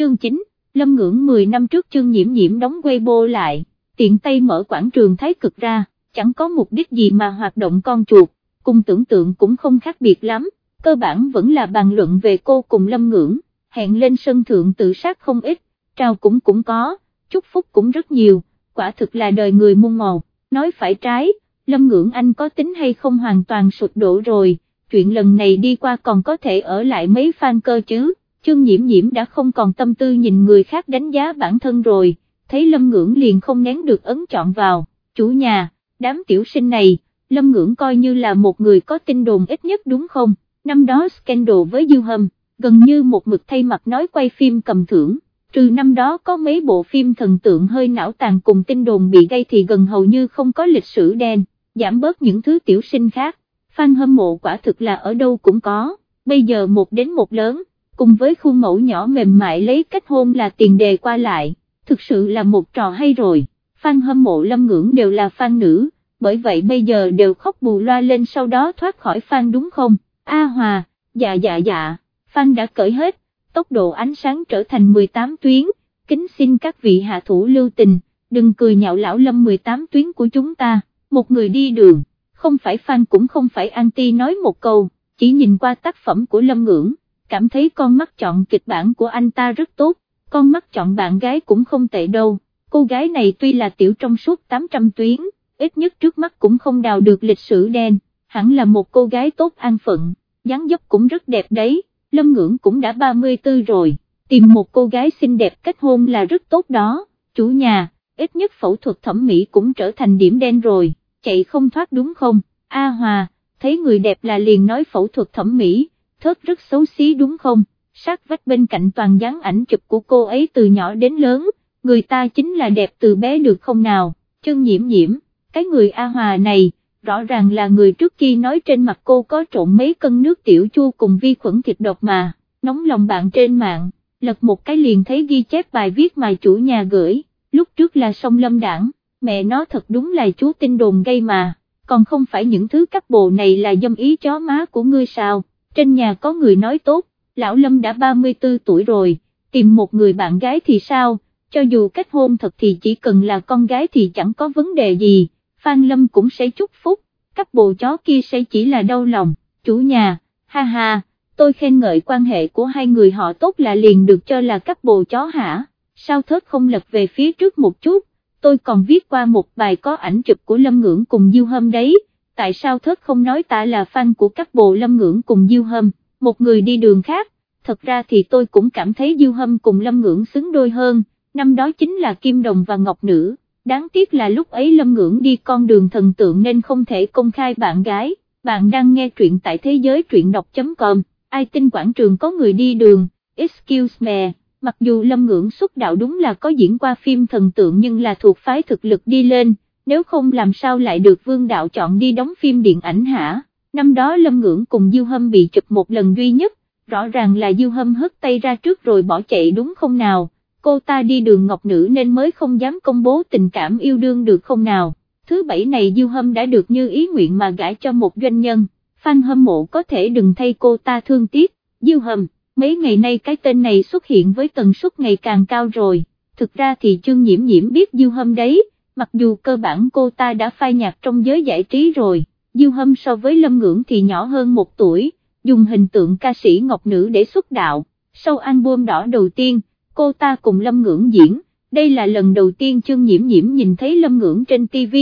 chương 9, Lâm Ngưỡng 10 năm trước chương nhiễm nhiễm đóng Weibo lại, tiện tay mở quảng trường Thái Cực ra, chẳng có mục đích gì mà hoạt động con chuột, cùng tưởng tượng cũng không khác biệt lắm, cơ bản vẫn là bàn luận về cô cùng Lâm Ngưỡng, hẹn lên sân thượng tự sát không ít, trao cũng cũng có, chúc phúc cũng rất nhiều, quả thực là đời người muôn màu, nói phải trái, Lâm Ngưỡng Anh có tính hay không hoàn toàn sụp đổ rồi, chuyện lần này đi qua còn có thể ở lại mấy fan cơ chứ, Trương nhiễm nhiễm đã không còn tâm tư nhìn người khác đánh giá bản thân rồi, thấy Lâm Ngưỡng liền không nén được ấn chọn vào, chủ nhà, đám tiểu sinh này, Lâm Ngưỡng coi như là một người có tin đồn ít nhất đúng không, năm đó scandal với Dư Hâm, gần như một mực thay mặt nói quay phim cầm thưởng trừ năm đó có mấy bộ phim thần tượng hơi não tàn cùng tin đồn bị gây thì gần hầu như không có lịch sử đen, giảm bớt những thứ tiểu sinh khác, fan hâm mộ quả thực là ở đâu cũng có, bây giờ một đến một lớn, cùng với khuôn mẫu nhỏ mềm mại lấy kết hôn là tiền đề qua lại, thực sự là một trò hay rồi, fan hâm mộ lâm ngưỡng đều là fan nữ, bởi vậy bây giờ đều khóc bù loa lên sau đó thoát khỏi fan đúng không, A Hòa, dạ dạ dạ, fan đã cởi hết tốc độ ánh sáng trở thành 18 tuyến, kính xin các vị hạ thủ lưu tình, đừng cười nhạo lão lâm 18 tuyến của chúng ta, một người đi đường, không phải fan cũng không phải anti nói một câu, chỉ nhìn qua tác phẩm của lâm ngưỡng, cảm thấy con mắt chọn kịch bản của anh ta rất tốt, con mắt chọn bạn gái cũng không tệ đâu, cô gái này tuy là tiểu trong suốt 800 tuyến, ít nhất trước mắt cũng không đào được lịch sử đen, hẳn là một cô gái tốt an phận, dáng dấp cũng rất đẹp đấy Lâm Ngưỡng cũng đã 34 rồi, tìm một cô gái xinh đẹp kết hôn là rất tốt đó, chủ nhà, ít nhất phẫu thuật thẩm mỹ cũng trở thành điểm đen rồi, chạy không thoát đúng không, A Hòa, thấy người đẹp là liền nói phẫu thuật thẩm mỹ, thớt rất xấu xí đúng không, sát vách bên cạnh toàn dáng ảnh chụp của cô ấy từ nhỏ đến lớn, người ta chính là đẹp từ bé được không nào, chân nhiễm nhiễm, cái người A Hòa này, rõ ràng là người trước khi nói trên mặt cô có trộn mấy cân nước tiểu chua cùng vi khuẩn thịt độc mà, nóng lòng bạn trên mạng, lật một cái liền thấy ghi chép bài viết mà chủ nhà gửi, lúc trước là sông lâm đảng, mẹ nó thật đúng là chú tin đồn gây mà, còn không phải những thứ cấp bộ này là dâm ý chó má của ngươi sao, trên nhà có người nói tốt, lão lâm đã 34 tuổi rồi, tìm một người bạn gái thì sao, cho dù kết hôn thật thì chỉ cần là con gái thì chẳng có vấn đề gì. Phan Lâm cũng sẽ chúc phúc, các bộ chó kia sẽ chỉ là đau lòng, chủ nhà, ha ha, tôi khen ngợi quan hệ của hai người họ tốt là liền được cho là các bộ chó hả, sao thớt không lật về phía trước một chút, tôi còn viết qua một bài có ảnh chụp của Lâm Ngưỡng cùng Diêu Hâm đấy, tại sao thớt không nói ta là fan của các bộ Lâm Ngưỡng cùng Diêu Hâm, một người đi đường khác, thật ra thì tôi cũng cảm thấy Diêu Hâm cùng Lâm Ngưỡng xứng đôi hơn, năm đó chính là Kim Đồng và Ngọc Nữ. Đáng tiếc là lúc ấy Lâm Ngưỡng đi con đường thần tượng nên không thể công khai bạn gái, bạn đang nghe truyện tại thế giới truyện đọc.com, ai tin quảng trường có người đi đường, excuse me, mặc dù Lâm Ngưỡng xuất đạo đúng là có diễn qua phim thần tượng nhưng là thuộc phái thực lực đi lên, nếu không làm sao lại được Vương Đạo chọn đi đóng phim điện ảnh hả, năm đó Lâm Ngưỡng cùng Diêu Hâm bị chụp một lần duy nhất, rõ ràng là Diêu Hâm hất tay ra trước rồi bỏ chạy đúng không nào? Cô ta đi đường ngọc nữ nên mới không dám công bố tình cảm yêu đương được không nào. Thứ bảy này Diêu Hâm đã được như ý nguyện mà gãi cho một doanh nhân, fan hâm mộ có thể đừng thay cô ta thương tiếc, Diêu Hâm, mấy ngày nay cái tên này xuất hiện với tần suất ngày càng cao rồi, thực ra thì Trương nhiễm nhiễm biết Diêu Hâm đấy, mặc dù cơ bản cô ta đã phai nhạt trong giới giải trí rồi, Diêu Hâm so với Lâm Ngưỡng thì nhỏ hơn một tuổi, dùng hình tượng ca sĩ ngọc nữ để xuất đạo, sau album đỏ đầu tiên cô ta cùng Lâm Ngưỡng diễn, đây là lần đầu tiên Trương nhiễm nhiễm nhìn thấy Lâm Ngưỡng trên TV,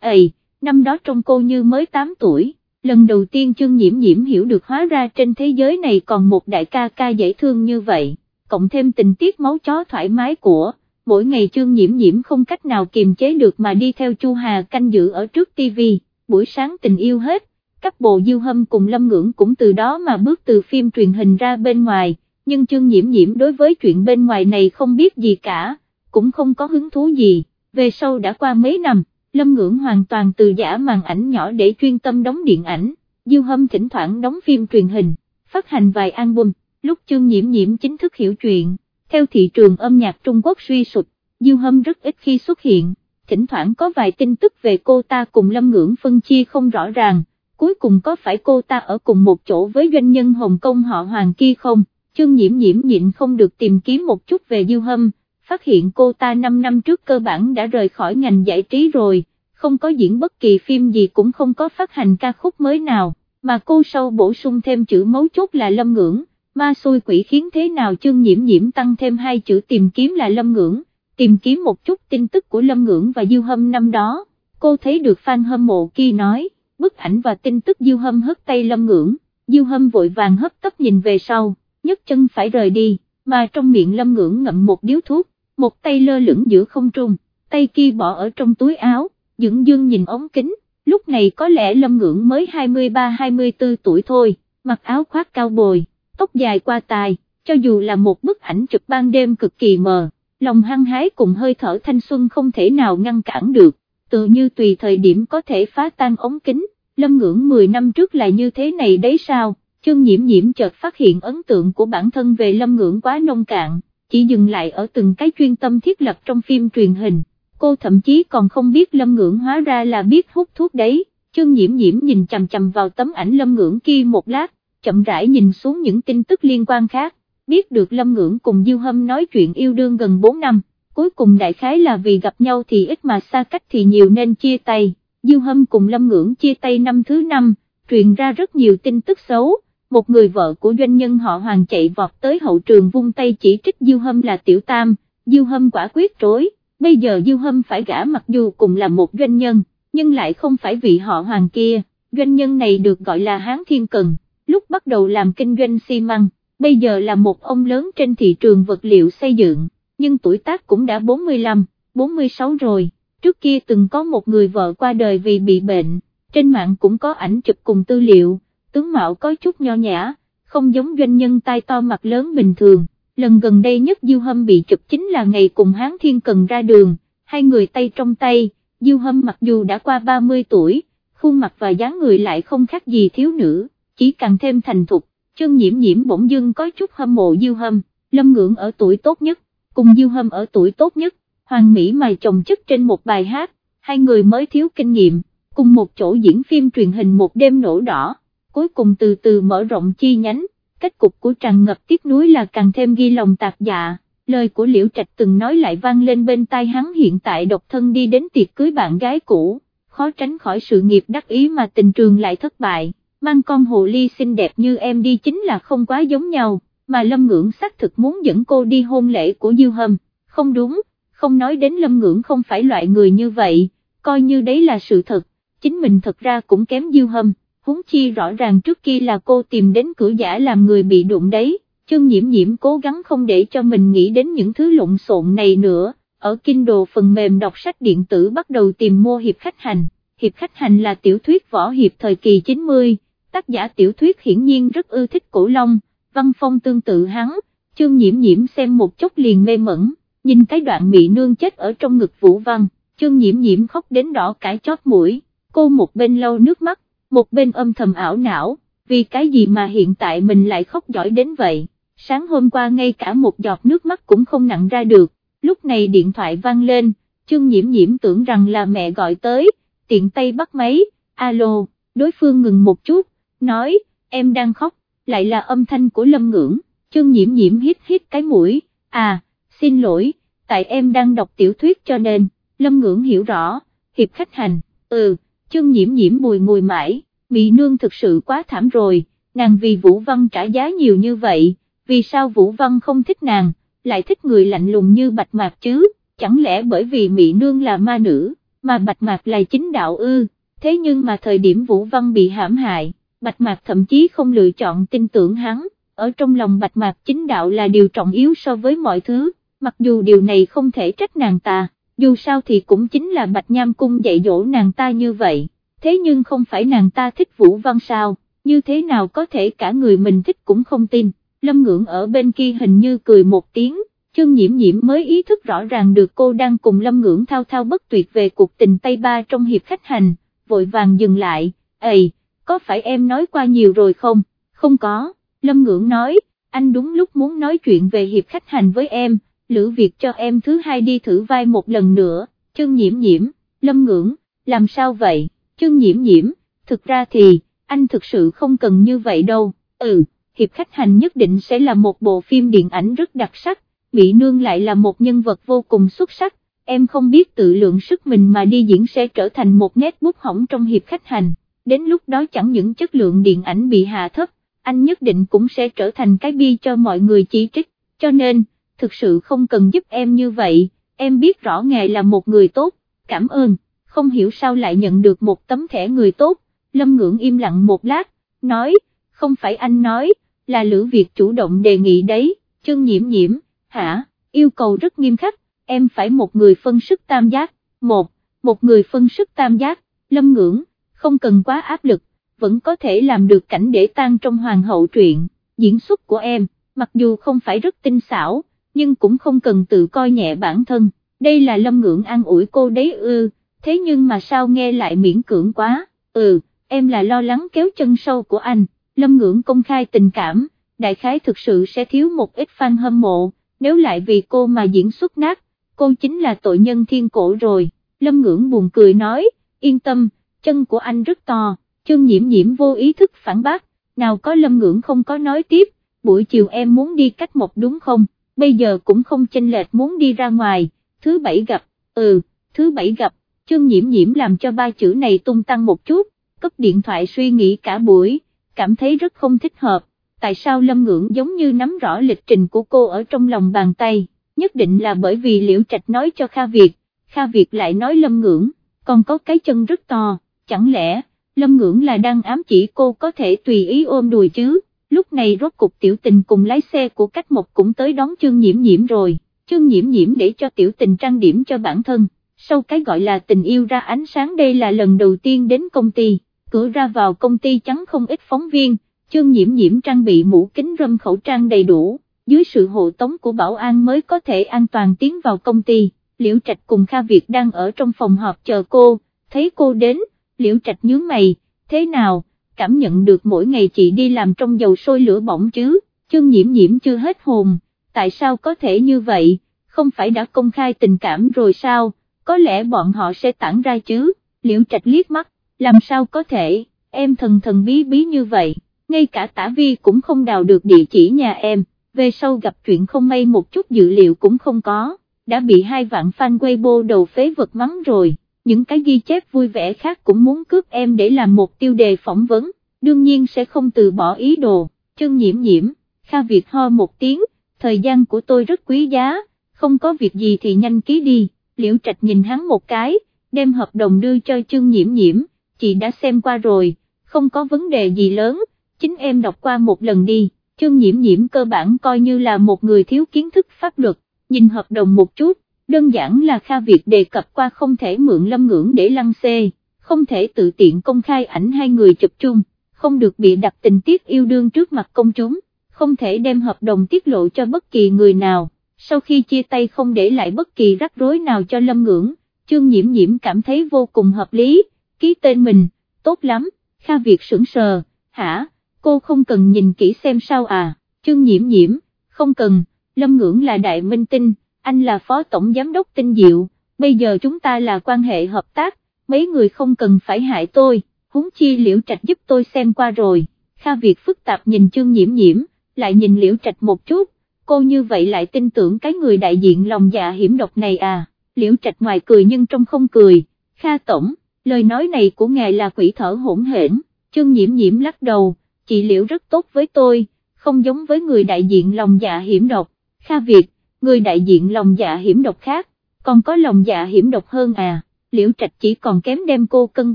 ầy, năm đó trong cô như mới 8 tuổi, lần đầu tiên Trương nhiễm nhiễm hiểu được hóa ra trên thế giới này còn một đại ca ca dễ thương như vậy, cộng thêm tình tiết máu chó thoải mái của, mỗi ngày chương nhiễm nhiễm không cách nào kiềm chế được mà đi theo Chu Hà canh giữ ở trước TV, buổi sáng tình yêu hết, các bộ diêu hâm cùng Lâm Ngưỡng cũng từ đó mà bước từ phim truyền hình ra bên ngoài. Nhưng chương nhiễm nhiễm đối với chuyện bên ngoài này không biết gì cả, cũng không có hứng thú gì, về sau đã qua mấy năm, Lâm Ngưỡng hoàn toàn từ giả màn ảnh nhỏ để chuyên tâm đóng điện ảnh, Diêu Hâm thỉnh thoảng đóng phim truyền hình, phát hành vài album, lúc trương nhiễm nhiễm chính thức hiểu chuyện, theo thị trường âm nhạc Trung Quốc suy sụp, Diêu Hâm rất ít khi xuất hiện, thỉnh thoảng có vài tin tức về cô ta cùng Lâm Ngưỡng phân chia không rõ ràng, cuối cùng có phải cô ta ở cùng một chỗ với doanh nhân Hồng Kông họ Hoàng kia không? chương nhiễm nhiễm nhịn không được tìm kiếm một chút về Diêu Hâm, phát hiện cô ta 5 năm trước cơ bản đã rời khỏi ngành giải trí rồi, không có diễn bất kỳ phim gì cũng không có phát hành ca khúc mới nào, mà cô sau bổ sung thêm chữ mấu chốt là lâm ngưỡng, ma xui quỷ khiến thế nào chương nhiễm nhiễm tăng thêm hai chữ tìm kiếm là lâm ngưỡng, tìm kiếm một chút tin tức của lâm ngưỡng và Diêu Hâm năm đó, cô thấy được fan hâm mộ kia nói, bức ảnh và tin tức Diêu Hâm hất tay lâm ngưỡng, Diêu Hâm vội vàng hấp tấp nhìn về sau, nhấc chân phải rời đi, mà trong miệng lâm ngưỡng ngậm một điếu thuốc, một tay lơ lửng giữa không trung, tay kia bỏ ở trong túi áo, dưỡng dương nhìn ống kính, lúc này có lẽ lâm ngưỡng mới 23-24 tuổi thôi, mặc áo khoác cao bồi, tóc dài qua tai, cho dù là một bức ảnh chụp ban đêm cực kỳ mờ, lòng hăng hái cùng hơi thở thanh xuân không thể nào ngăn cản được, tự như tùy thời điểm có thể phá tan ống kính, lâm ngưỡng 10 năm trước là như thế này đấy sao, chương nhiễm nhiễm chợt phát hiện ấn tượng của bản thân về lâm ngưỡng quá nông cạn, chỉ dừng lại ở từng cái chuyên tâm thiết lập trong phim truyền hình, cô thậm chí còn không biết lâm ngưỡng hóa ra là biết hút thuốc đấy, chương nhiễm nhiễm nhìn chằm chằm vào tấm ảnh lâm ngưỡng kia một lát, chậm rãi nhìn xuống những tin tức liên quan khác, biết được lâm ngưỡng cùng Diêu Hâm nói chuyện yêu đương gần 4 năm, cuối cùng đại khái là vì gặp nhau thì ít mà xa cách thì nhiều nên chia tay, Diêu Hâm cùng lâm ngưỡng chia tay năm thứ năm, truyền ra rất nhiều tin tức xấu. Một người vợ của doanh nhân họ Hoàng chạy vọt tới hậu trường vung tay chỉ trích Diêu Hâm là tiểu tam, Diêu Hâm quả quyết trối, bây giờ Diêu Hâm phải gả mặc dù cùng là một doanh nhân, nhưng lại không phải vị họ Hoàng kia, doanh nhân này được gọi là Hán Thiên Cần, lúc bắt đầu làm kinh doanh xi măng, bây giờ là một ông lớn trên thị trường vật liệu xây dựng, nhưng tuổi tác cũng đã 45, 46 rồi, trước kia từng có một người vợ qua đời vì bị bệnh, trên mạng cũng có ảnh chụp cùng tư liệu tướng mạo có chút nho nhã, không giống doanh nhân tai to mặt lớn bình thường, lần gần đây nhất Diêu Hâm bị chụp chính là ngày cùng Hán Thiên Cần ra đường, hai người tay trong tay, Diêu Hâm mặc dù đã qua 30 tuổi, khuôn mặt và dáng người lại không khác gì thiếu nữ, chỉ càng thêm thành thục, chân nhiễm nhiễm bỗng dưng có chút hâm mộ Diêu Hâm, lâm ngưỡng ở tuổi tốt nhất, cùng Diêu Hâm ở tuổi tốt nhất, hoàng mỹ mài chồng chất trên một bài hát, hai người mới thiếu kinh nghiệm, cùng một chỗ diễn phim truyền hình một đêm nổ đỏ cuối cùng từ từ mở rộng chi nhánh, kết cục của tràn ngập tiếc núi là càng thêm ghi lòng tạc dạ, lời của Liễu Trạch từng nói lại vang lên bên tai hắn hiện tại độc thân đi đến tiệc cưới bạn gái cũ, khó tránh khỏi sự nghiệp đắc ý mà tình trường lại thất bại, mang con hồ ly xinh đẹp như em đi chính là không quá giống nhau, mà Lâm Ngưỡng xác thực muốn dẫn cô đi hôn lễ của Diêu Hâm, không đúng, không nói đến Lâm Ngưỡng không phải loại người như vậy, coi như đấy là sự thật, chính mình thật ra cũng kém Diêu Hâm. Huống chi rõ ràng trước kia là cô tìm đến cửa giả làm người bị đụng đấy, chương nhiễm nhiễm cố gắng không để cho mình nghĩ đến những thứ lộn xộn này nữa, ở Kindle phần mềm đọc sách điện tử bắt đầu tìm mua hiệp khách hành, hiệp khách hành là tiểu thuyết võ hiệp thời kỳ 90, tác giả tiểu thuyết hiển nhiên rất ưa thích cổ long, văn phong tương tự hắn, chương nhiễm nhiễm xem một chút liền mê mẩn, nhìn cái đoạn mị nương chết ở trong ngực vũ văn, chương nhiễm nhiễm khóc đến đỏ cả chót mũi, cô một bên lau nước mắt, một bên âm thầm ảo não, vì cái gì mà hiện tại mình lại khóc giỏi đến vậy, sáng hôm qua ngay cả một giọt nước mắt cũng không nặng ra được, lúc này điện thoại vang lên, chương nhiễm nhiễm tưởng rằng là mẹ gọi tới, tiện tay bắt máy, alo, đối phương ngừng một chút, nói, em đang khóc, lại là âm thanh của lâm ngưỡng, chương nhiễm nhiễm hít hít cái mũi, à, xin lỗi, tại em đang đọc tiểu thuyết cho nên, lâm ngưỡng hiểu rõ, hiệp khách hành, ừ, chương nhiễm nhiễm bùi ngùi mãi, Mị nương thực sự quá thảm rồi, nàng vì Vũ Văn trả giá nhiều như vậy, vì sao Vũ Văn không thích nàng, lại thích người lạnh lùng như Bạch Mạc chứ, chẳng lẽ bởi vì Mị nương là ma nữ, mà Bạch Mạc là chính đạo ư, thế nhưng mà thời điểm Vũ Văn bị hãm hại, Bạch Mạc thậm chí không lựa chọn tin tưởng hắn, ở trong lòng Bạch Mạc chính đạo là điều trọng yếu so với mọi thứ, mặc dù điều này không thể trách nàng ta, dù sao thì cũng chính là Bạch Nham Cung dạy dỗ nàng ta như vậy. Thế nhưng không phải nàng ta thích Vũ Văn sao, như thế nào có thể cả người mình thích cũng không tin, Lâm Ngưỡng ở bên kia hình như cười một tiếng, chương nhiễm nhiễm mới ý thức rõ ràng được cô đang cùng Lâm Ngưỡng thao thao bất tuyệt về cuộc tình Tây Ba trong hiệp khách hành, vội vàng dừng lại, ầy, có phải em nói qua nhiều rồi không, không có, Lâm Ngưỡng nói, anh đúng lúc muốn nói chuyện về hiệp khách hành với em, lữ việc cho em thứ hai đi thử vai một lần nữa, chương nhiễm nhiễm, Lâm Ngưỡng, làm sao vậy? chương nhiễm nhiễm, thực ra thì, anh thực sự không cần như vậy đâu, ừ, hiệp khách hành nhất định sẽ là một bộ phim điện ảnh rất đặc sắc, Mỹ Nương lại là một nhân vật vô cùng xuất sắc, em không biết tự lượng sức mình mà đi diễn sẽ trở thành một nét bút hỏng trong hiệp khách hành, đến lúc đó chẳng những chất lượng điện ảnh bị hạ thấp, anh nhất định cũng sẽ trở thành cái bi cho mọi người chỉ trích, cho nên, thực sự không cần giúp em như vậy, em biết rõ ngài là một người tốt, cảm ơn, không hiểu sao lại nhận được một tấm thẻ người tốt, Lâm Ngưỡng im lặng một lát, nói, không phải anh nói, là Lữ Việt chủ động đề nghị đấy, chân nhiễm nhiễm, hả, yêu cầu rất nghiêm khắc, em phải một người phân sức tam giác, một, một người phân sức tam giác, Lâm Ngưỡng, không cần quá áp lực, vẫn có thể làm được cảnh để tan trong hoàng hậu truyện, diễn xuất của em, mặc dù không phải rất tinh xảo, nhưng cũng không cần tự coi nhẹ bản thân, đây là lâm ngưỡng an ủi cô đấy ư, thế nhưng mà sao nghe lại miễn cưỡng quá, ừ, em là lo lắng kéo chân sâu của anh, lâm ngưỡng công khai tình cảm, đại khái thực sự sẽ thiếu một ít fan hâm mộ, nếu lại vì cô mà diễn xuất nát, cô chính là tội nhân thiên cổ rồi, lâm ngưỡng buồn cười nói, yên tâm, chân của anh rất to, chân nhiễm nhiễm vô ý thức phản bác, nào có lâm ngưỡng không có nói tiếp, buổi chiều em muốn đi cách một đúng không? bây giờ cũng không chênh lệch muốn đi ra ngoài, thứ bảy gặp, ừ, thứ bảy gặp, chương nhiễm nhiễm làm cho ba chữ này tung tăng một chút, cấp điện thoại suy nghĩ cả buổi, cảm thấy rất không thích hợp, tại sao Lâm Ngưỡng giống như nắm rõ lịch trình của cô ở trong lòng bàn tay, nhất định là bởi vì Liễu Trạch nói cho Kha Việt, Kha Việt lại nói Lâm Ngưỡng, còn có cái chân rất to, chẳng lẽ, Lâm Ngưỡng là đang ám chỉ cô có thể tùy ý ôm đùi chứ? lúc này rốt cục tiểu tình cùng lái xe của cách một cũng tới đón chương nhiễm nhiễm rồi, chương nhiễm nhiễm để cho tiểu tình trang điểm cho bản thân, sau cái gọi là tình yêu ra ánh sáng đây là lần đầu tiên đến công ty, cửa ra vào công ty trắng không ít phóng viên, chương nhiễm nhiễm trang bị mũ kính râm khẩu trang đầy đủ, dưới sự hộ tống của bảo an mới có thể an toàn tiến vào công ty, Liễu Trạch cùng Kha Việt đang ở trong phòng họp chờ cô, thấy cô đến, Liễu Trạch nhướng mày, thế nào? cảm nhận được mỗi ngày chị đi làm trong dầu sôi lửa bỏng chứ, chương nhiễm nhiễm chưa hết hồn, tại sao có thể như vậy, không phải đã công khai tình cảm rồi sao, có lẽ bọn họ sẽ tản ra chứ, liễu trạch liếc mắt, làm sao có thể, em thần thần bí bí như vậy, ngay cả tả vi cũng không đào được địa chỉ nhà em, về sau gặp chuyện không may một chút dữ liệu cũng không có, đã bị hai vạn fan Weibo đầu phế vật mắng rồi những cái ghi chép vui vẻ khác cũng muốn cướp em để làm một tiêu đề phỏng vấn, đương nhiên sẽ không từ bỏ ý đồ, chân nhiễm nhiễm, Kha Việt ho một tiếng, thời gian của tôi rất quý giá, không có việc gì thì nhanh ký đi, liễu trạch nhìn hắn một cái, đem hợp đồng đưa cho chân nhiễm nhiễm, chị đã xem qua rồi, không có vấn đề gì lớn, chính em đọc qua một lần đi, chân nhiễm nhiễm cơ bản coi như là một người thiếu kiến thức pháp luật, nhìn hợp đồng một chút, đơn giản là Kha Việt đề cập qua không thể mượn lâm ngưỡng để lăng xê, không thể tự tiện công khai ảnh hai người chụp chung, không được bị đặt tình tiết yêu đương trước mặt công chúng, không thể đem hợp đồng tiết lộ cho bất kỳ người nào, sau khi chia tay không để lại bất kỳ rắc rối nào cho lâm ngưỡng, chương nhiễm nhiễm cảm thấy vô cùng hợp lý, ký tên mình, tốt lắm, Kha Việt sững sờ, hả, cô không cần nhìn kỹ xem sao à, chương nhiễm nhiễm, không cần, lâm ngưỡng là đại minh tinh anh là phó tổng giám đốc tinh diệu, bây giờ chúng ta là quan hệ hợp tác, mấy người không cần phải hại tôi, huống chi liễu trạch giúp tôi xem qua rồi, Kha Việt phức tạp nhìn chương nhiễm nhiễm, lại nhìn liễu trạch một chút, cô như vậy lại tin tưởng cái người đại diện lòng dạ hiểm độc này à, liễu trạch ngoài cười nhưng trong không cười, Kha Tổng, lời nói này của ngài là quỷ thở hỗn hển, chương nhiễm nhiễm lắc đầu, chị liễu rất tốt với tôi, không giống với người đại diện lòng dạ hiểm độc, Kha Việt, người đại diện lòng dạ hiểm độc khác, còn có lòng dạ hiểm độc hơn à, liễu trạch chỉ còn kém đem cô cân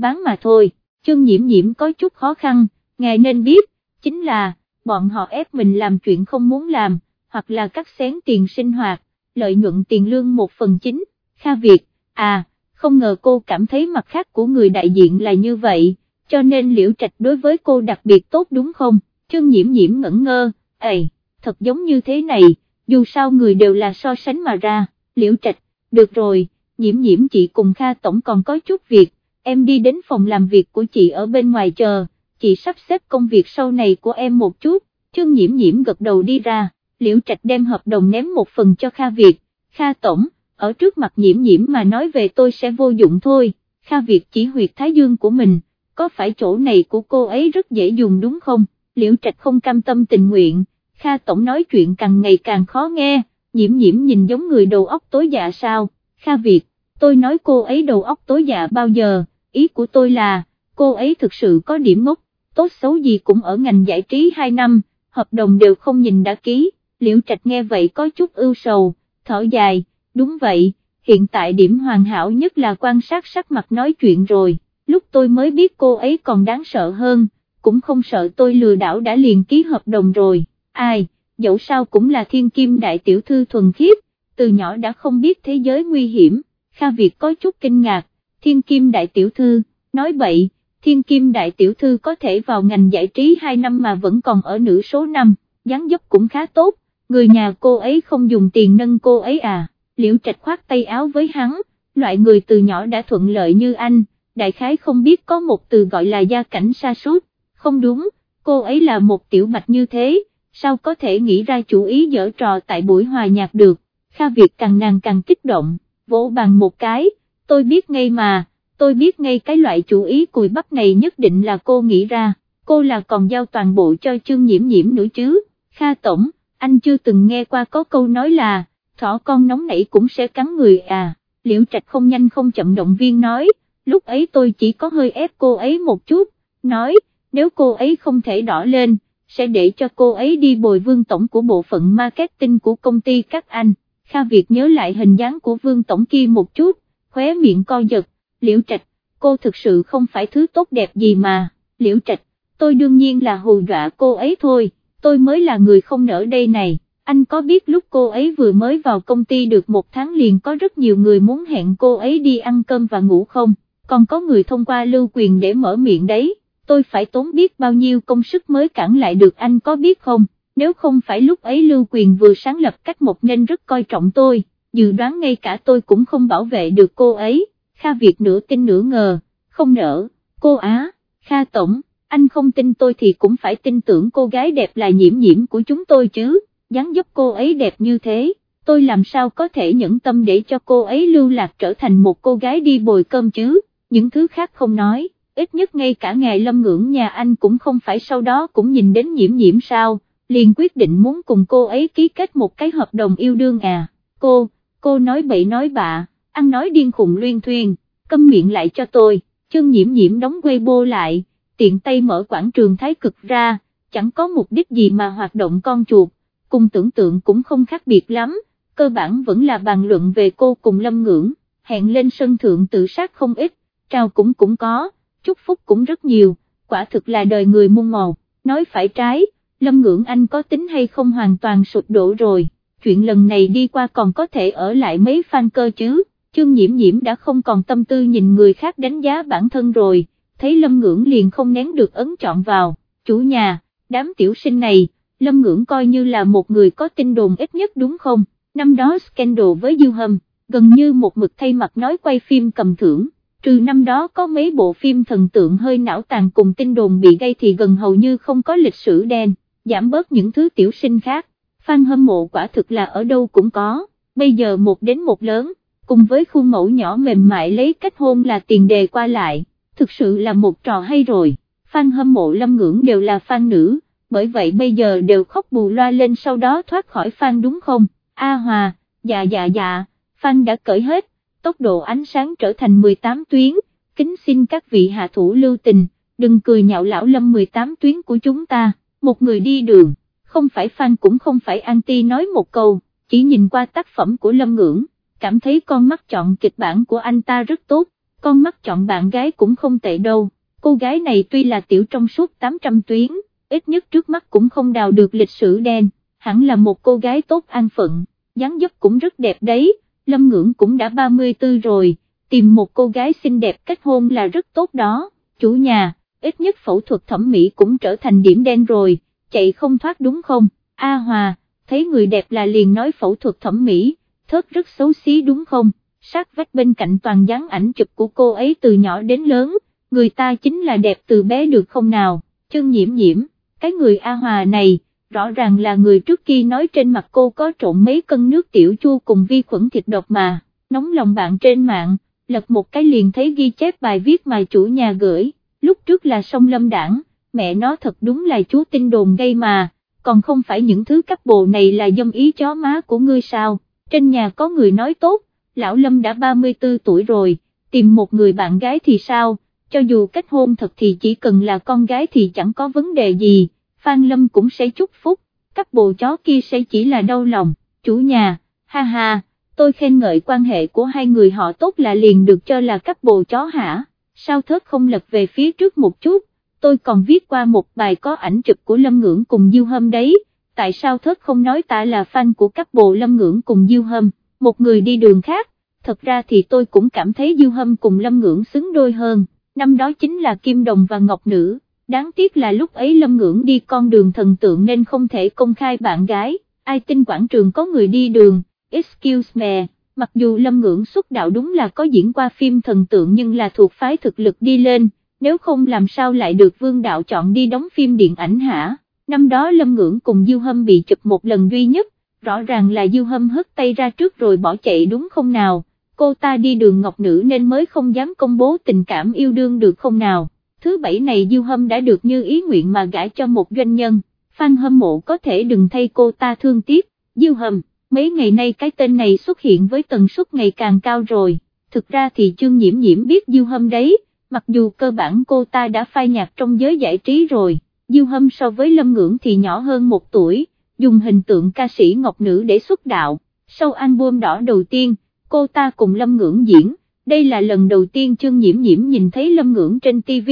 bán mà thôi, chương nhiễm nhiễm có chút khó khăn, ngài nên biết, chính là, bọn họ ép mình làm chuyện không muốn làm, hoặc là cắt xén tiền sinh hoạt, lợi nhuận tiền lương một phần chính, Kha Việt, à, không ngờ cô cảm thấy mặt khác của người đại diện là như vậy, cho nên liễu trạch đối với cô đặc biệt tốt đúng không, chương nhiễm nhiễm ngẩn ngơ, ầy, thật giống như thế này dù sao người đều là so sánh mà ra, liễu trạch, được rồi, nhiễm nhiễm chị cùng Kha Tổng còn có chút việc, em đi đến phòng làm việc của chị ở bên ngoài chờ, chị sắp xếp công việc sau này của em một chút, chương nhiễm nhiễm gật đầu đi ra, liễu trạch đem hợp đồng ném một phần cho Kha Việt, Kha Tổng, ở trước mặt nhiễm nhiễm mà nói về tôi sẽ vô dụng thôi, Kha Việt chỉ huyệt thái dương của mình, có phải chỗ này của cô ấy rất dễ dùng đúng không, liễu trạch không cam tâm tình nguyện, Kha Tổng nói chuyện càng ngày càng khó nghe, nhiễm nhiễm nhìn giống người đầu óc tối dạ sao, Kha Việt, tôi nói cô ấy đầu óc tối dạ bao giờ, ý của tôi là, cô ấy thực sự có điểm ngốc, tốt xấu gì cũng ở ngành giải trí 2 năm, hợp đồng đều không nhìn đã ký, liễu trạch nghe vậy có chút ưu sầu, thở dài, đúng vậy, hiện tại điểm hoàn hảo nhất là quan sát sắc mặt nói chuyện rồi, lúc tôi mới biết cô ấy còn đáng sợ hơn, cũng không sợ tôi lừa đảo đã liền ký hợp đồng rồi, ai, dẫu sao cũng là thiên kim đại tiểu thư thuần khiết, từ nhỏ đã không biết thế giới nguy hiểm, Kha Việt có chút kinh ngạc, thiên kim đại tiểu thư, nói bậy, thiên kim đại tiểu thư có thể vào ngành giải trí 2 năm mà vẫn còn ở nữ số 5, dáng dấp cũng khá tốt, người nhà cô ấy không dùng tiền nâng cô ấy à, liễu trạch khoát tay áo với hắn, loại người từ nhỏ đã thuận lợi như anh, đại khái không biết có một từ gọi là gia cảnh sa sút không đúng, cô ấy là một tiểu bạch như thế, sao có thể nghĩ ra chủ ý dở trò tại buổi hòa nhạc được, Kha Việt càng nàng càng kích động, vỗ bằng một cái, tôi biết ngay mà, tôi biết ngay cái loại chủ ý cùi bắp này nhất định là cô nghĩ ra, cô là còn giao toàn bộ cho chương nhiễm nhiễm nữa chứ, Kha Tổng, anh chưa từng nghe qua có câu nói là, thỏ con nóng nảy cũng sẽ cắn người à, liễu trạch không nhanh không chậm động viên nói, lúc ấy tôi chỉ có hơi ép cô ấy một chút, nói, nếu cô ấy không thể đỏ lên, sẽ để cho cô ấy đi bồi vương tổng của bộ phận marketing của công ty các anh, Kha Việt nhớ lại hình dáng của vương tổng kia một chút, khóe miệng co giật, liễu trạch, cô thực sự không phải thứ tốt đẹp gì mà, liễu trạch, tôi đương nhiên là hù dọa cô ấy thôi, tôi mới là người không nở đây này, anh có biết lúc cô ấy vừa mới vào công ty được một tháng liền có rất nhiều người muốn hẹn cô ấy đi ăn cơm và ngủ không, còn có người thông qua lưu quyền để mở miệng đấy tôi phải tốn biết bao nhiêu công sức mới cản lại được anh có biết không, nếu không phải lúc ấy Lưu Quyền vừa sáng lập cách một nên rất coi trọng tôi, dự đoán ngay cả tôi cũng không bảo vệ được cô ấy, Kha Việt nửa tin nửa ngờ, không nỡ, cô Á, Kha Tổng, anh không tin tôi thì cũng phải tin tưởng cô gái đẹp là nhiễm nhiễm của chúng tôi chứ, dáng dấp cô ấy đẹp như thế, tôi làm sao có thể nhẫn tâm để cho cô ấy lưu lạc trở thành một cô gái đi bồi cơm chứ, những thứ khác không nói ít nhất ngay cả ngày lâm ngưỡng nhà anh cũng không phải sau đó cũng nhìn đến nhiễm nhiễm sao, liền quyết định muốn cùng cô ấy ký kết một cái hợp đồng yêu đương à, cô, cô nói bậy nói bạ, ăn nói điên khùng luyên thuyên, câm miệng lại cho tôi, chương nhiễm nhiễm đóng Weibo lại, tiện tay mở quảng trường thái cực ra, chẳng có mục đích gì mà hoạt động con chuột, cùng tưởng tượng cũng không khác biệt lắm, cơ bản vẫn là bàn luận về cô cùng lâm ngưỡng, hẹn lên sân thượng tự sát không ít, trao cũng cũng có chúc phúc cũng rất nhiều, quả thực là đời người muôn màu, nói phải trái, Lâm Ngưỡng Anh có tính hay không hoàn toàn sụp đổ rồi, chuyện lần này đi qua còn có thể ở lại mấy fan cơ chứ, chương nhiễm nhiễm đã không còn tâm tư nhìn người khác đánh giá bản thân rồi, thấy Lâm Ngưỡng liền không nén được ấn chọn vào, chủ nhà, đám tiểu sinh này, Lâm Ngưỡng coi như là một người có tin đồn ít nhất đúng không, năm đó scandal với Dư Hâm, gần như một mực thay mặt nói quay phim cầm thưởng trừ năm đó có mấy bộ phim thần tượng hơi não tàn cùng tin đồn bị gây thì gần hầu như không có lịch sử đen, giảm bớt những thứ tiểu sinh khác, fan hâm mộ quả thực là ở đâu cũng có, bây giờ một đến một lớn, cùng với khuôn mẫu nhỏ mềm mại lấy kết hôn là tiền đề qua lại, thực sự là một trò hay rồi, fan hâm mộ lâm ngưỡng đều là fan nữ, bởi vậy bây giờ đều khóc bù loa lên sau đó thoát khỏi fan đúng không, A Hòa, dạ dạ dạ, fan đã cởi hết, tốc độ ánh sáng trở thành 18 tuyến, kính xin các vị hạ thủ lưu tình, đừng cười nhạo lão lâm 18 tuyến của chúng ta, một người đi đường, không phải fan cũng không phải anti nói một câu, chỉ nhìn qua tác phẩm của lâm ngưỡng, cảm thấy con mắt chọn kịch bản của anh ta rất tốt, con mắt chọn bạn gái cũng không tệ đâu, cô gái này tuy là tiểu trong suốt 800 tuyến, ít nhất trước mắt cũng không đào được lịch sử đen, hẳn là một cô gái tốt an phận, dáng dấp cũng rất đẹp đấy. Lâm Ngưỡng cũng đã 34 rồi, tìm một cô gái xinh đẹp kết hôn là rất tốt đó, chủ nhà, ít nhất phẫu thuật thẩm mỹ cũng trở thành điểm đen rồi, chạy không thoát đúng không, A Hòa, thấy người đẹp là liền nói phẫu thuật thẩm mỹ, thớt rất xấu xí đúng không, sát vách bên cạnh toàn dáng ảnh chụp của cô ấy từ nhỏ đến lớn, người ta chính là đẹp từ bé được không nào, chân nhiễm nhiễm, cái người A Hòa này, rõ ràng là người trước kia nói trên mặt cô có trộn mấy cân nước tiểu chua cùng vi khuẩn thịt độc mà, nóng lòng bạn trên mạng, lật một cái liền thấy ghi chép bài viết mà chủ nhà gửi, lúc trước là sông lâm đảng, mẹ nó thật đúng là chú tin đồn gây mà, còn không phải những thứ cấp bộ này là dâm ý chó má của ngươi sao, trên nhà có người nói tốt, lão Lâm đã 34 tuổi rồi, tìm một người bạn gái thì sao, cho dù kết hôn thật thì chỉ cần là con gái thì chẳng có vấn đề gì, Phan Lâm cũng sẽ chúc phúc, các bồ chó kia sẽ chỉ là đau lòng, chủ nhà, ha ha, tôi khen ngợi quan hệ của hai người họ tốt là liền được cho là các bồ chó hả, sao thớt không lật về phía trước một chút, tôi còn viết qua một bài có ảnh chụp của Lâm Ngưỡng cùng Diêu Hâm đấy, tại sao thớt không nói ta là fan của các bộ Lâm Ngưỡng cùng Diêu Hâm, một người đi đường khác, thật ra thì tôi cũng cảm thấy Diêu Hâm cùng Lâm Ngưỡng xứng đôi hơn, năm đó chính là Kim Đồng và Ngọc Nữ, đáng tiếc là lúc ấy Lâm Ngưỡng đi con đường thần tượng nên không thể công khai bạn gái, ai tin quảng trường có người đi đường, excuse me. Mặc dù Lâm Ngưỡng xuất đạo đúng là có diễn qua phim thần tượng nhưng là thuộc phái thực lực đi lên, nếu không làm sao lại được Vương Đạo chọn đi đóng phim điện ảnh hả, năm đó Lâm Ngưỡng cùng Diêu Hâm bị chụp một lần duy nhất, rõ ràng là Diêu Hâm hất tay ra trước rồi bỏ chạy đúng không nào, cô ta đi đường ngọc nữ nên mới không dám công bố tình cảm yêu đương được không nào, thứ bảy này Diêu Hâm đã được như ý nguyện mà gãi cho một doanh nhân, fan hâm mộ có thể đừng thay cô ta thương tiếc, Diêu Hâm, mấy ngày nay cái tên này xuất hiện với tần suất ngày càng cao rồi, thực ra thì trương nhiễm nhiễm biết Diêu Hâm đấy, mặc dù cơ bản cô ta đã phai nhạt trong giới giải trí rồi, Diêu Hâm so với Lâm Ngưỡng thì nhỏ hơn một tuổi, dùng hình tượng ca sĩ Ngọc Nữ để xuất đạo, sau album đỏ đầu tiên, cô ta cùng Lâm Ngưỡng diễn, đây là lần đầu tiên trương nhiễm nhiễm nhìn thấy Lâm Ngưỡng trên TV,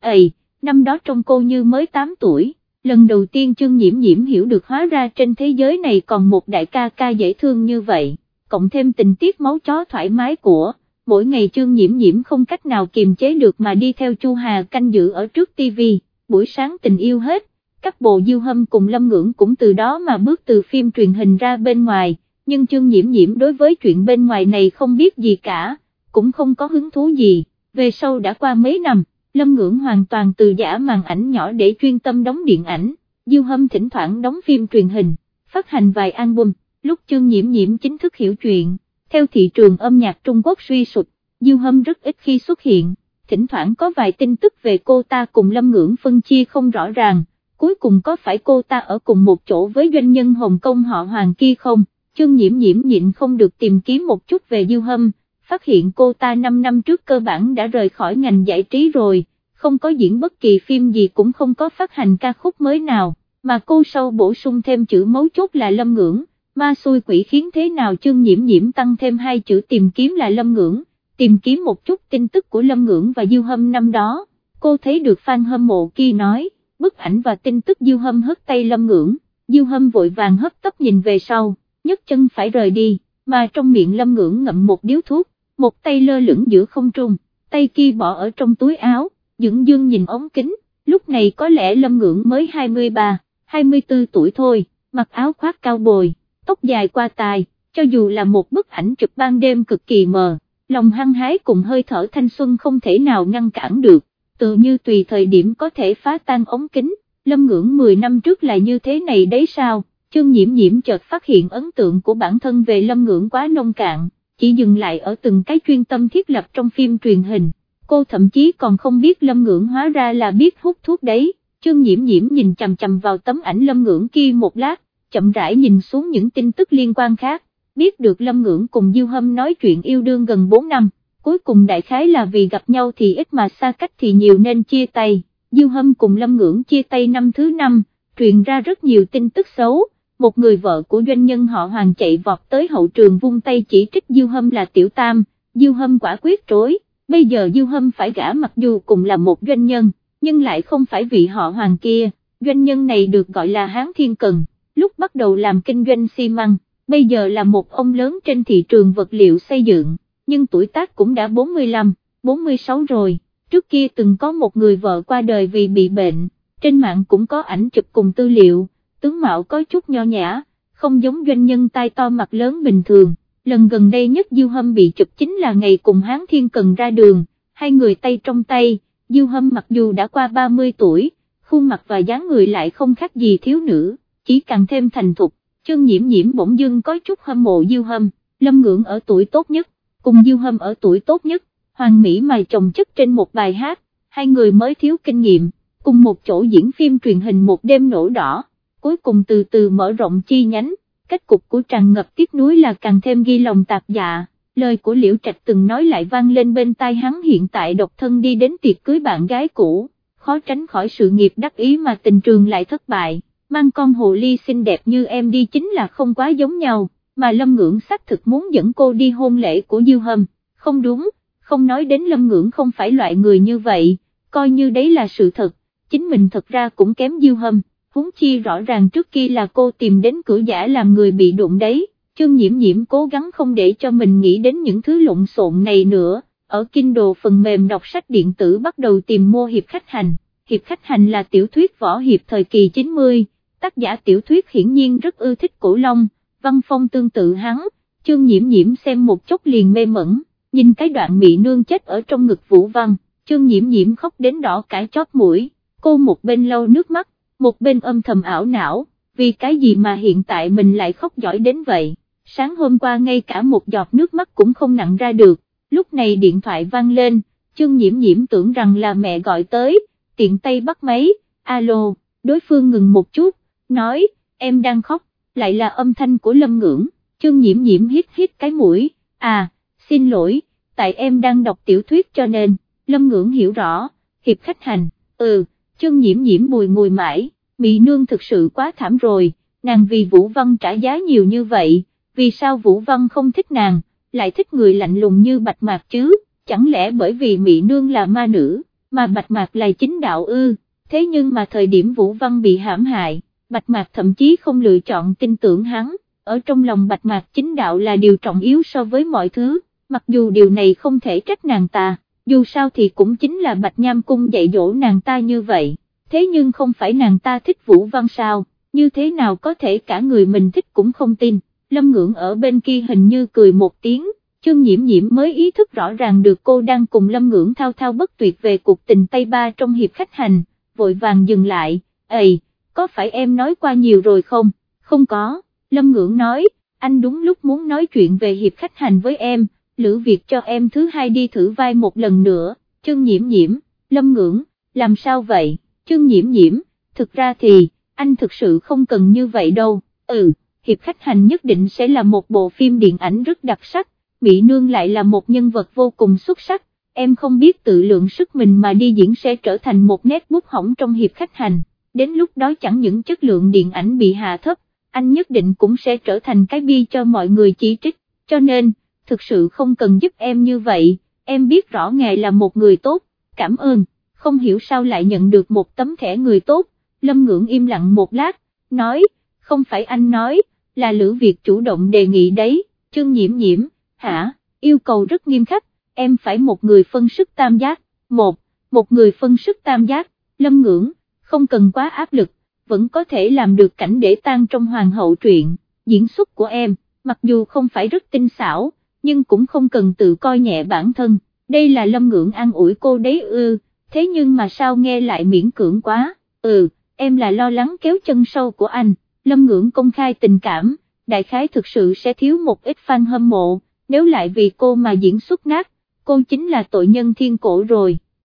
ầy, năm đó trông cô như mới 8 tuổi. Lần đầu tiên trương nhiễm nhiễm hiểu được hóa ra trên thế giới này còn một đại ca ca dễ thương như vậy, cộng thêm tình tiết máu chó thoải mái của mỗi ngày trương nhiễm nhiễm không cách nào kiềm chế được mà đi theo Chu Hà canh giữ ở trước TV, buổi sáng tình yêu hết, các bộ diêu hâm cùng lâm ngưỡng cũng từ đó mà bước từ phim truyền hình ra bên ngoài, nhưng chương nhiễm nhiễm đối với chuyện bên ngoài này không biết gì cả, cũng không có hứng thú gì, về sau đã qua mấy năm, lâm ngưỡng hoàn toàn từ giả màn ảnh nhỏ để chuyên tâm đóng điện ảnh, diêu hâm thỉnh thoảng đóng phim truyền hình, phát hành vài album, lúc chương nhiễm nhiễm chính thức hiểu chuyện. Theo thị trường âm nhạc Trung Quốc suy sụt, Diêu Hâm rất ít khi xuất hiện, thỉnh thoảng có vài tin tức về cô ta cùng Lâm Ngưỡng phân chia không rõ ràng, cuối cùng có phải cô ta ở cùng một chỗ với doanh nhân Hồng Kông họ Hoàng kia không, chương nhiễm nhiễm nhịn không được tìm kiếm một chút về Diêu Hâm, phát hiện cô ta 5 năm trước cơ bản đã rời khỏi ngành giải trí rồi, không có diễn bất kỳ phim gì cũng không có phát hành ca khúc mới nào, mà cô sau bổ sung thêm chữ mấu chốt là Lâm Ngưỡng ma xui quỷ khiến thế nào chương nhiễm nhiễm tăng thêm hai chữ tìm kiếm là lâm ngưỡng, tìm kiếm một chút tin tức của lâm ngưỡng và diêu hâm năm đó, cô thấy được fan hâm mộ kia nói, bức ảnh và tin tức diêu hâm hất tay lâm ngưỡng, diêu hâm vội vàng hấp tấp nhìn về sau, nhấc chân phải rời đi, mà trong miệng lâm ngưỡng ngậm một điếu thuốc, một tay lơ lửng giữa không trung, tay kia bỏ ở trong túi áo, dưỡng dương nhìn ống kính, lúc này có lẽ lâm ngưỡng mới 23, 24 tuổi thôi, mặc áo khoác cao bồi tóc dài qua tai, cho dù là một bức ảnh chụp ban đêm cực kỳ mờ, lòng hăng hái cùng hơi thở thanh xuân không thể nào ngăn cản được, tự như tùy thời điểm có thể phá tan ống kính, lâm ngưỡng 10 năm trước là như thế này đấy sao, chương nhiễm nhiễm chợt phát hiện ấn tượng của bản thân về lâm ngưỡng quá nông cạn, chỉ dừng lại ở từng cái chuyên tâm thiết lập trong phim truyền hình, cô thậm chí còn không biết lâm ngưỡng hóa ra là biết hút thuốc đấy, chương nhiễm nhiễm nhìn chầm chầm vào tấm ảnh lâm ngưỡng kia một lát, chậm rãi nhìn xuống những tin tức liên quan khác, biết được Lâm Ngưỡng cùng Diêu Hâm nói chuyện yêu đương gần 4 năm, cuối cùng đại khái là vì gặp nhau thì ít mà xa cách thì nhiều nên chia tay, Diêu Hâm cùng Lâm Ngưỡng chia tay năm thứ năm, truyền ra rất nhiều tin tức xấu, một người vợ của doanh nhân họ Hoàng chạy vọt tới hậu trường vung tay chỉ trích Diêu Hâm là tiểu tam, Diêu Hâm quả quyết trối, bây giờ Diêu Hâm phải gả mặc dù cùng là một doanh nhân, nhưng lại không phải vị họ Hoàng kia, doanh nhân này được gọi là Hán Thiên Cần lúc bắt đầu làm kinh doanh xi măng, bây giờ là một ông lớn trên thị trường vật liệu xây dựng, nhưng tuổi tác cũng đã 45, 46 rồi, trước kia từng có một người vợ qua đời vì bị bệnh, trên mạng cũng có ảnh chụp cùng tư liệu, tướng mạo có chút nho nhã, không giống doanh nhân tai to mặt lớn bình thường, lần gần đây nhất Diêu Hâm bị chụp chính là ngày cùng Hán Thiên Cần ra đường, hai người tay trong tay, Diêu Hâm mặc dù đã qua 30 tuổi, khuôn mặt và dáng người lại không khác gì thiếu nữ chỉ càng thêm thành thục, chân nhiễm nhiễm bỗng dưng có chút hâm mộ Diêu Hâm, Lâm Ngưỡng ở tuổi tốt nhất, cùng Diêu Hâm ở tuổi tốt nhất, Hoàng Mỹ mài chồng chất trên một bài hát, hai người mới thiếu kinh nghiệm, cùng cùng một chỗ diễn phim truyền hình một đêm nổ đỏ, cuối cùng từ từ mở rộng chi nhánh, kết cục của tràn ngập tiếc núi là càng thêm ghi lòng tạc dạ, lời của Liễu Trạch từng nói lại vang lên bên tai hắn hiện tại độc thân đi đến tiệc cưới bạn gái cũ, khó tránh khỏi sự nghiệp đắc ý mà tình trường lại thất bại, mang con hồ ly xinh đẹp như em đi chính là không quá giống nhau, mà Lâm Ngưỡng xác thực muốn dẫn cô đi hôn lễ của Diêu Hâm, không đúng, không nói đến Lâm Ngưỡng không phải loại người như vậy, coi như đấy là sự thật, chính mình thật ra cũng kém Diêu Hâm, huống chi rõ ràng trước kia là cô tìm đến cửa giả làm người bị đụng đấy, chương nhiễm nhiễm cố gắng không để cho mình nghĩ đến những thứ lộn xộn này nữa, ở Kindle phần mềm đọc sách điện tử bắt đầu tìm mua hiệp khách hành, hiệp khách hành là tiểu thuyết võ hiệp thời kỳ 90, tác giả tiểu thuyết hiển nhiên rất ưa thích cổ long, văn phong tương tự hắn, chương nhiễm nhiễm xem một chốc liền mê mẩn, nhìn cái đoạn mị nương chết ở trong ngực vũ văn, chương nhiễm nhiễm khóc đến đỏ cả chót mũi, cô một bên lau nước mắt, một bên âm thầm ảo não, vì cái gì mà hiện tại mình lại khóc giỏi đến vậy, sáng hôm qua ngay cả một giọt nước mắt cũng không nặng ra được, lúc này điện thoại vang lên, chương nhiễm nhiễm tưởng rằng là mẹ gọi tới, tiện tay bắt máy, alo, đối phương ngừng một chút, nói, em đang khóc, lại là âm thanh của lâm ngưỡng, chương nhiễm nhiễm hít hít cái mũi, à, xin lỗi, tại em đang đọc tiểu thuyết cho nên, lâm ngưỡng hiểu rõ, hiệp khách hành, ừ, chương nhiễm nhiễm bùi ngùi mãi, mị nương thực sự quá thảm rồi, nàng vì Vũ Văn trả giá nhiều như vậy, vì sao Vũ Văn không thích nàng, lại thích người lạnh lùng như bạch mạc chứ, chẳng lẽ bởi vì mị nương là ma nữ, mà bạch mạc là chính đạo ư, thế nhưng mà thời điểm Vũ Văn bị hãm hại, bạch mạc thậm chí không lựa chọn tin tưởng hắn, ở trong lòng bạch mạc chính đạo là điều trọng yếu so với mọi thứ, mặc dù điều này không thể trách nàng ta, dù sao thì cũng chính là bạch nham cung dạy dỗ nàng ta như vậy, thế nhưng không phải nàng ta thích Vũ Văn sao, như thế nào có thể cả người mình thích cũng không tin. Lâm Ngưỡng ở bên kia hình như cười một tiếng, chương nhiễm nhiễm mới ý thức rõ ràng được cô đang cùng Lâm Ngưỡng thao thao bất tuyệt về cuộc tình Tây Ba trong hiệp khách hành, vội vàng dừng lại, ầy, có phải em nói qua nhiều rồi không, không có, Lâm Ngưỡng nói, anh đúng lúc muốn nói chuyện về hiệp khách hành với em, lữ việc cho em thứ hai đi thử vai một lần nữa, Trương nhiễm nhiễm, Lâm Ngưỡng, làm sao vậy, Trương nhiễm nhiễm, thực ra thì, anh thực sự không cần như vậy đâu, ừ hiệp khách hành nhất định sẽ là một bộ phim điện ảnh rất đặc sắc, Mỹ Nương lại là một nhân vật vô cùng xuất sắc, em không biết tự lượng sức mình mà đi diễn sẽ trở thành một nét bút hỏng trong hiệp khách hành, đến lúc đó chẳng những chất lượng điện ảnh bị hạ thấp, anh nhất định cũng sẽ trở thành cái bi cho mọi người chỉ trích, cho nên, thực sự không cần giúp em như vậy, em biết rõ ngài là một người tốt, cảm ơn, không hiểu sao lại nhận được một tấm thẻ người tốt, Lâm Ngưỡng im lặng một lát, nói, không phải anh nói, là Lữ Việt chủ động đề nghị đấy, chương nhiễm nhiễm, hả, yêu cầu rất nghiêm khắc, em phải một người phân sức tam giác, một, một người phân sức tam giác, lâm ngưỡng, không cần quá áp lực, vẫn có thể làm được cảnh để tan trong hoàng hậu truyện, diễn xuất của em, mặc dù không phải rất tinh xảo, nhưng cũng không cần tự coi nhẹ bản thân, đây là lâm ngưỡng an ủi cô đấy ư, thế nhưng mà sao nghe lại miễn cưỡng quá, ừ, em là lo lắng kéo chân sâu của anh. Lâm Ngưỡng công khai tình cảm, đại khái thực sự sẽ thiếu một ít fan hâm mộ, nếu lại vì cô mà diễn xuất nát, cô chính là tội nhân thiên cổ rồi.